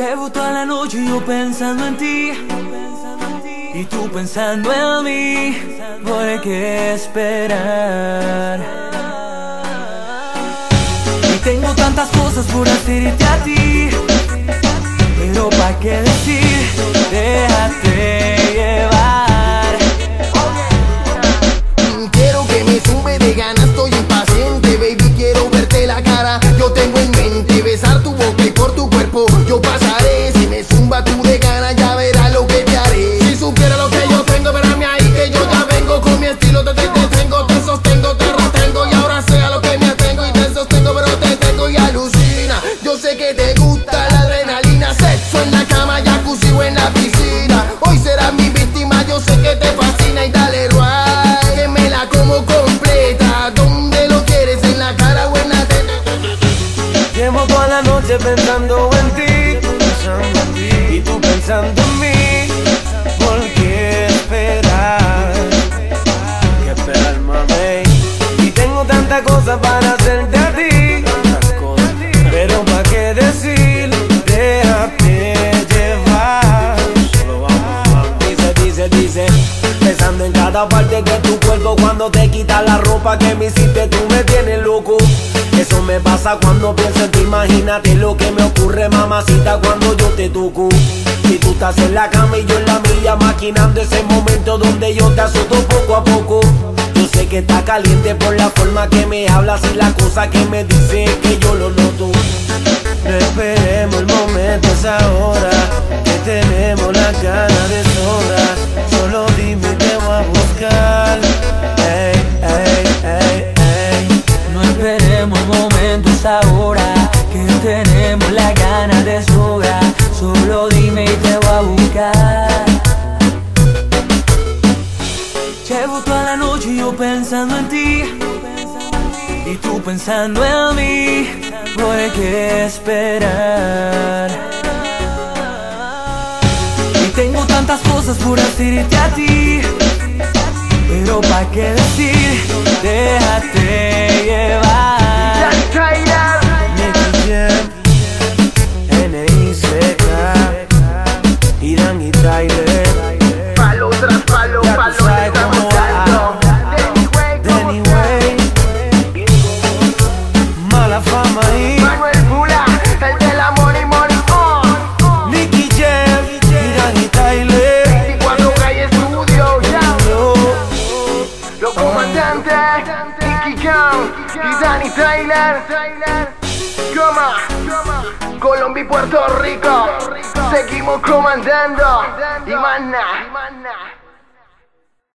Llevo toda la noche yo pensando en ti y tú pensando en mí. ¿Por qué esperar? Y tengo tantas cosas por decirte a ti, pero ¿para qué decir? Déjate Llevo toda la noche pensando en ti, y tú pensando en mí. ¿Por qué esperar? ¿Qué esperar, mami? Y tengo tantas cosas para hacerte a ti, pero ¿para qué decir? Déjate llevar. Solo vamos, dice, dice, dice. Pensando en cada parte de tu cuerpo cuando te quitas la ropa que me hiciste, tú me tienes loco. Eso me pasa cuando pienso en ti, imagínate lo que me ocurre, mamacita, cuando yo te toco. Si tú estás en la cama y yo en la milla, maquinando ese momento donde yo te azoto poco a poco. Yo sé que está caliente por la forma que me hablas y la cosa que me dices que yo lo noto. No esperemos el momento, es ahora que tenemos la gana de sobra. Solo dime, momento, es ahora que tenemos la gana de sobra. Solo dime y te voy a buscar. Llevo toda la noche yo pensando en ti y tú pensando en mí. ¿Por qué esperar? Y tengo tantas cosas por decirte a ti, pero ¿para qué decir? Déjate Jam y Danny Tyler. Coma, Colombia y Puerto Rico. Seguimos comandando. Y mana.